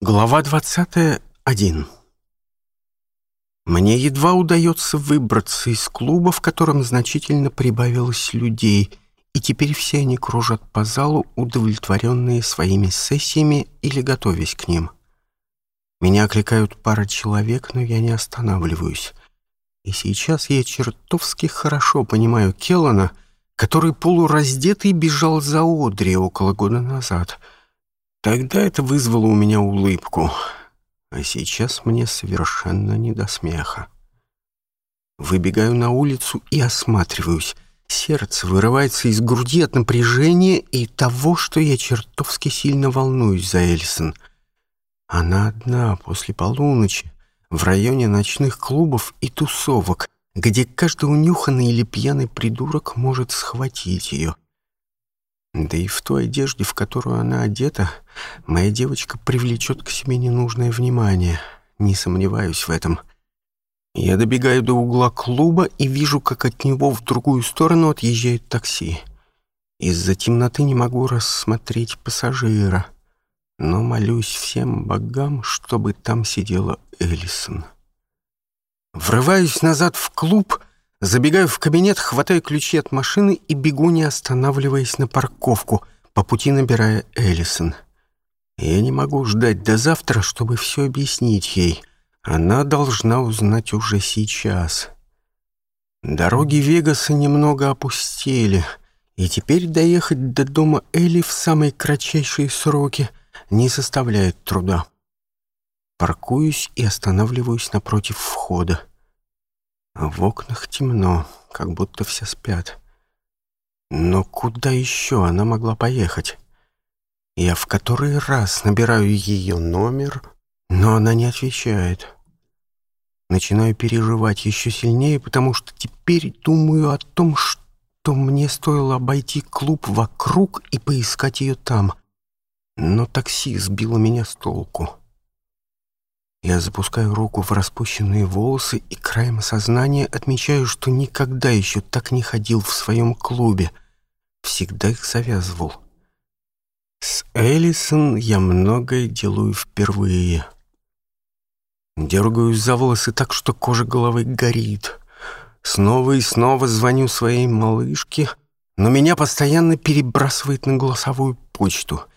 Глава 21. Мне едва удается выбраться из клуба, в котором значительно прибавилось людей, и теперь все они кружат по залу, удовлетворенные своими сессиями или готовясь к ним. Меня окликают пара человек, но я не останавливаюсь. И сейчас я чертовски хорошо понимаю Келлана, который полураздетый бежал за Одри около года назад — Тогда это вызвало у меня улыбку, а сейчас мне совершенно не до смеха. Выбегаю на улицу и осматриваюсь. Сердце вырывается из груди от напряжения и того, что я чертовски сильно волнуюсь за Эльсон. Она одна после полуночи в районе ночных клубов и тусовок, где каждый унюханный или пьяный придурок может схватить ее — да и в той одежде, в которую она одета, моя девочка привлечет к себе ненужное внимание. Не сомневаюсь в этом. Я добегаю до угла клуба и вижу, как от него в другую сторону отъезжает такси. Из-за темноты не могу рассмотреть пассажира, но молюсь всем богам, чтобы там сидела Эллисон. Врываюсь назад в клуб Забегаю в кабинет, хватаю ключи от машины и бегу, не останавливаясь на парковку, по пути набирая Эллисон. Я не могу ждать до завтра, чтобы все объяснить ей. Она должна узнать уже сейчас. Дороги Вегаса немного опустели, и теперь доехать до дома Элли в самые кратчайшие сроки не составляет труда. Паркуюсь и останавливаюсь напротив входа. А в окнах темно, как будто все спят. Но куда еще она могла поехать? Я в который раз набираю ее номер, но она не отвечает. Начинаю переживать еще сильнее, потому что теперь думаю о том, что мне стоило обойти клуб вокруг и поискать ее там. Но такси сбило меня с толку. Я запускаю руку в распущенные волосы и краем сознания отмечаю, что никогда еще так не ходил в своем клубе. Всегда их завязывал. С Элисон я многое делаю впервые. Дергаюсь за волосы так, что кожа головы горит. Снова и снова звоню своей малышке, но меня постоянно перебрасывает на голосовую почту —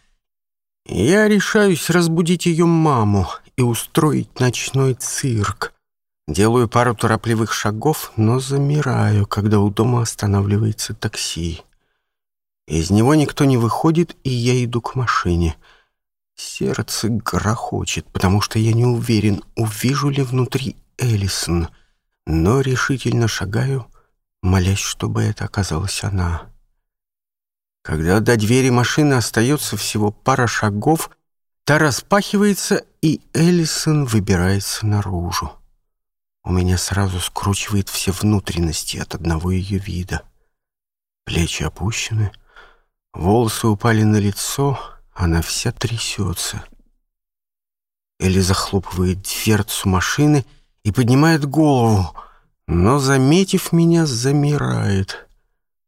я решаюсь разбудить ее маму и устроить ночной цирк. Делаю пару торопливых шагов, но замираю, когда у дома останавливается такси. Из него никто не выходит, и я иду к машине. Сердце грохочет, потому что я не уверен, увижу ли внутри Элисон, но решительно шагаю, молясь, чтобы это оказалась она. Когда до двери машины остается всего пара шагов — Та распахивается, и Эллисон выбирается наружу. У меня сразу скручивает все внутренности от одного ее вида. Плечи опущены, волосы упали на лицо, она вся трясется. Элли захлопывает дверцу машины и поднимает голову, но, заметив меня, замирает,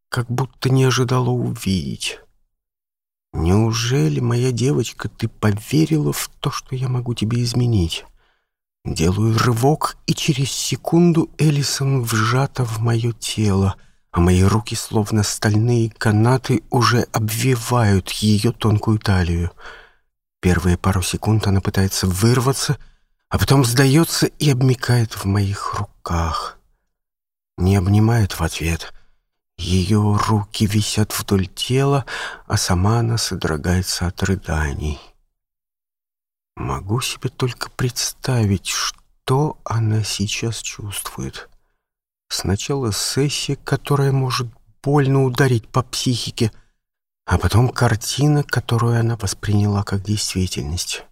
как будто не ожидала увидеть. «Неужели, моя девочка, ты поверила в то, что я могу тебе изменить?» Делаю рывок, и через секунду Элисон вжата в мое тело, а мои руки, словно стальные канаты, уже обвивают ее тонкую талию. Первые пару секунд она пытается вырваться, а потом сдается и обмикает в моих руках. Не обнимает в ответ — ее руки висят вдоль тела, а сама она содрогается от рыданий. Могу себе только представить, что она сейчас чувствует. Сначала сессия, которая может больно ударить по психике, а потом картина, которую она восприняла как действительность.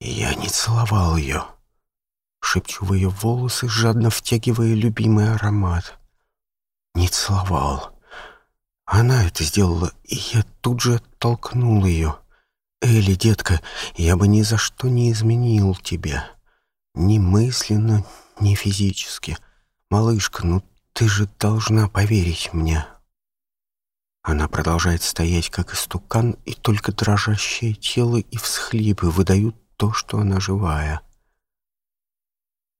«Я не целовал ее», — шепчу в ее волосы, жадно втягивая любимый аромат не целовал. Она это сделала, и я тут же оттолкнул ее. «Элли, детка, я бы ни за что не изменил тебя. Ни мысленно, ни физически. Малышка, ну ты же должна поверить мне». Она продолжает стоять, как истукан, и только дрожащее тело и всхлипы выдают то, что она живая.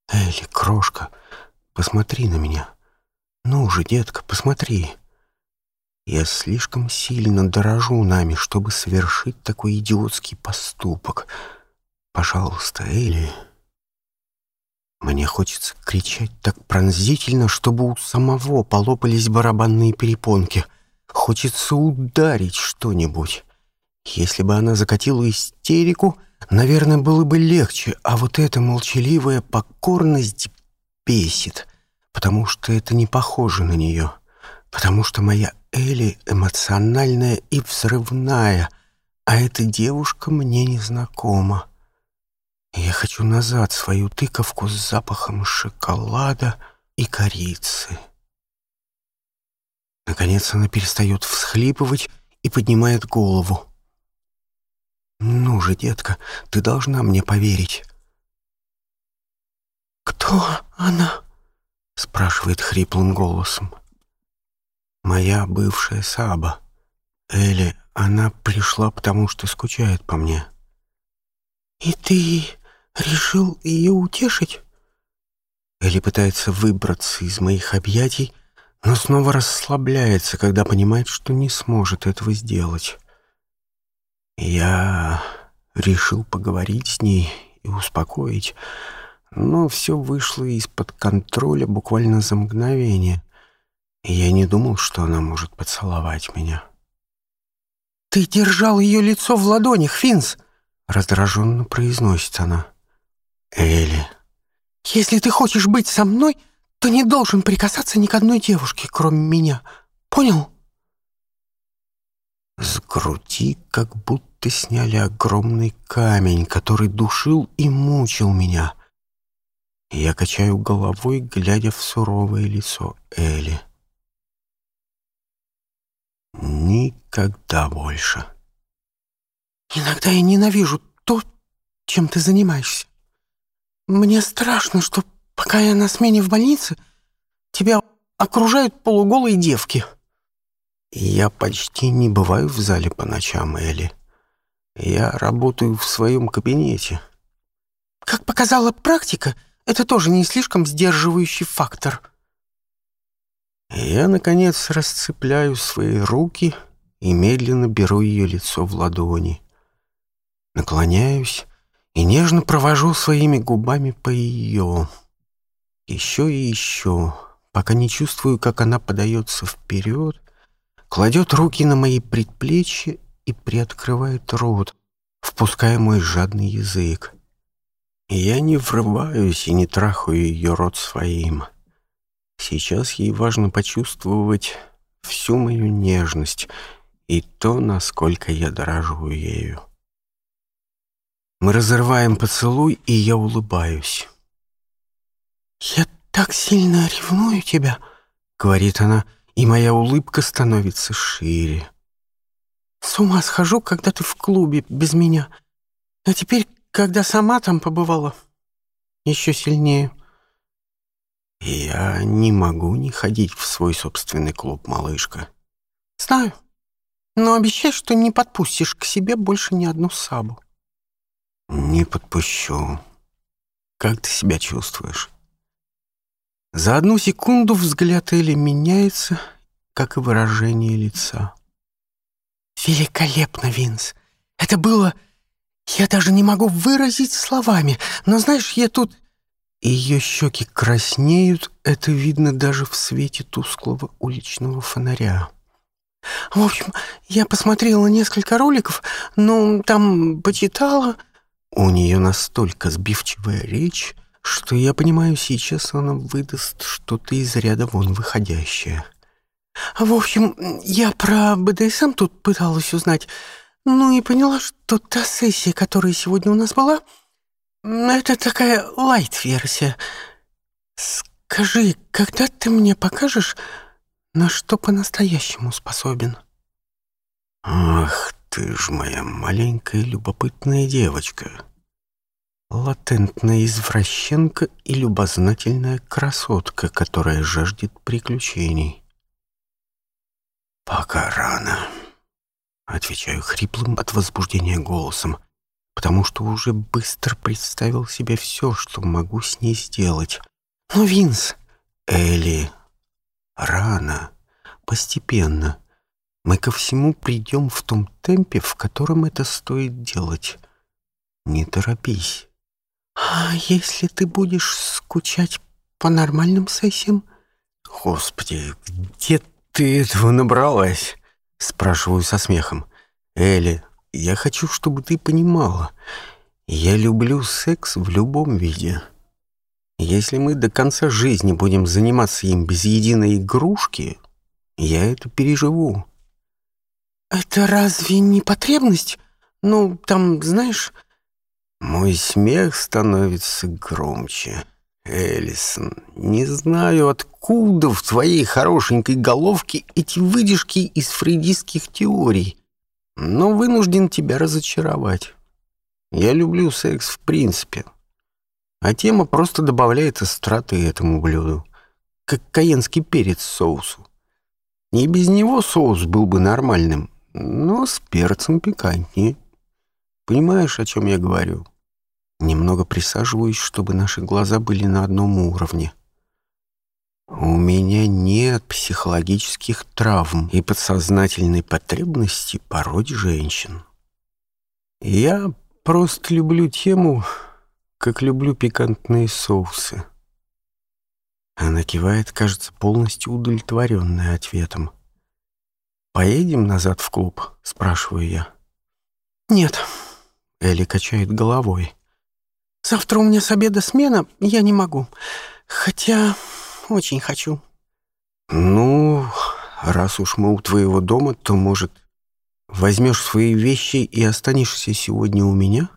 «Элли, крошка, посмотри на меня». «Ну уже, детка, посмотри. Я слишком сильно дорожу нами, чтобы совершить такой идиотский поступок. Пожалуйста, Элли...» Мне хочется кричать так пронзительно, чтобы у самого полопались барабанные перепонки. Хочется ударить что-нибудь. Если бы она закатила истерику, наверное, было бы легче, а вот эта молчаливая покорность бесит потому что это не похоже на нее, потому что моя Элли эмоциональная и взрывная, а эта девушка мне незнакома. Я хочу назад свою тыковку с запахом шоколада и корицы. Наконец она перестает всхлипывать и поднимает голову. «Ну же, детка, ты должна мне поверить». «Кто она?» спрашивает хриплым голосом. «Моя бывшая Саба. Элли, она пришла, потому что скучает по мне». «И ты решил ее утешить?» Элли пытается выбраться из моих объятий, но снова расслабляется, когда понимает, что не сможет этого сделать. «Я решил поговорить с ней и успокоить» но все вышло из-под контроля буквально за мгновение, и я не думал, что она может поцеловать меня. «Ты держал ее лицо в ладонях, Финс!» — раздраженно произносит она. «Элли!» «Если ты хочешь быть со мной, то не должен прикасаться ни к одной девушке, кроме меня. Понял?» С груди как будто сняли огромный камень, который душил и мучил меня — я качаю головой, глядя в суровое лицо Эли. Никогда больше. Иногда я ненавижу то, чем ты занимаешься. Мне страшно, что пока я на смене в больнице, тебя окружают полуголые девки. Я почти не бываю в зале по ночам, Элли. Я работаю в своем кабинете. Как показала практика, это тоже не слишком сдерживающий фактор. Я, наконец, расцепляю свои руки и медленно беру ее лицо в ладони. Наклоняюсь и нежно провожу своими губами по ее. Еще и еще, пока не чувствую, как она подается вперед, кладет руки на мои предплечья и приоткрывает рот, впуская мой жадный язык. Я не врываюсь и не трахаю ее рот своим. Сейчас ей важно почувствовать всю мою нежность и то, насколько я дорожу ею. Мы разрываем поцелуй, и я улыбаюсь. «Я так сильно ревную тебя», — говорит она, и моя улыбка становится шире. «С ума схожу, когда ты в клубе без меня. А теперь когда сама там побывала. Еще сильнее. Я не могу не ходить в свой собственный клуб, малышка. Знаю. Но обещай, что не подпустишь к себе больше ни одну сабу. Не подпущу. Как ты себя чувствуешь? За одну секунду взгляд Эли меняется, как и выражение лица. Великолепно, Винс. Это было я даже не могу выразить словами, но знаешь, я тут...» Ее щеки краснеют, это видно даже в свете тусклого уличного фонаря. В общем, я посмотрела несколько роликов, но там почитала. У нее настолько сбивчивая речь, что я понимаю, сейчас она выдаст что-то из ряда вон выходящее. В общем, я про БДСМ тут пыталась узнать. Ну и поняла, что та сессия, которая сегодня у нас была, это такая лайт-версия. Скажи, когда ты мне покажешь, на что по-настоящему способен? Ах, ты ж моя маленькая любопытная девочка. Латентная извращенка и любознательная красотка, которая жаждет приключений. Пока рано. Отвечаю хриплым от возбуждения голосом, потому что уже быстро представил себе все, что могу с ней сделать. «Но, Винс!» «Элли!» «Рано!» «Постепенно!» «Мы ко всему придем в том темпе, в котором это стоит делать. Не торопись!» «А если ты будешь скучать по нормальным сессиям?» «Господи, где ты этого набралась?» Спрашиваю со смехом. «Элли, я хочу, чтобы ты понимала. Я люблю секс в любом виде. Если мы до конца жизни будем заниматься им без единой игрушки, я это переживу». «Это разве не потребность? Ну, там, знаешь...» Мой смех становится громче. Элисон, не знаю, откуда в твоей хорошенькой головке эти выдержки из фрейдистских теорий, но вынужден тебя разочаровать. Я люблю секс в принципе, а тема просто добавляет остроты этому блюду, как каенский перец соусу. И без него соус был бы нормальным, но с перцем пикантнее. Понимаешь, о чем я говорю?» немного присаживаюсь, чтобы наши глаза были на одном уровне. У меня нет психологических травм и подсознательной потребности пороть женщин. Я просто люблю тему, как люблю пикантные соусы. Она кивает, кажется, полностью удовлетворенная ответом. «Поедем назад в клуб?» — спрашиваю я. «Нет», — Элли качает головой. Завтра у меня с обеда смена, я не могу. Хотя очень хочу». «Ну, раз уж мы у твоего дома, то, может, возьмешь свои вещи и останешься сегодня у меня?»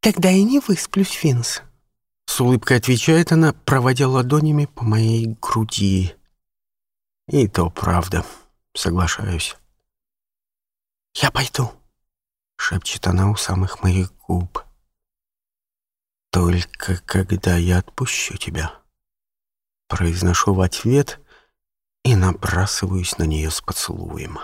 «Тогда я не высплюсь, Финс. С улыбкой отвечает она, проводя ладонями по моей груди. «И то правда, соглашаюсь». «Я пойду», — шепчет она у самых моих губ. Только когда я отпущу тебя, произношу в ответ и набрасываюсь на нее с поцелуем.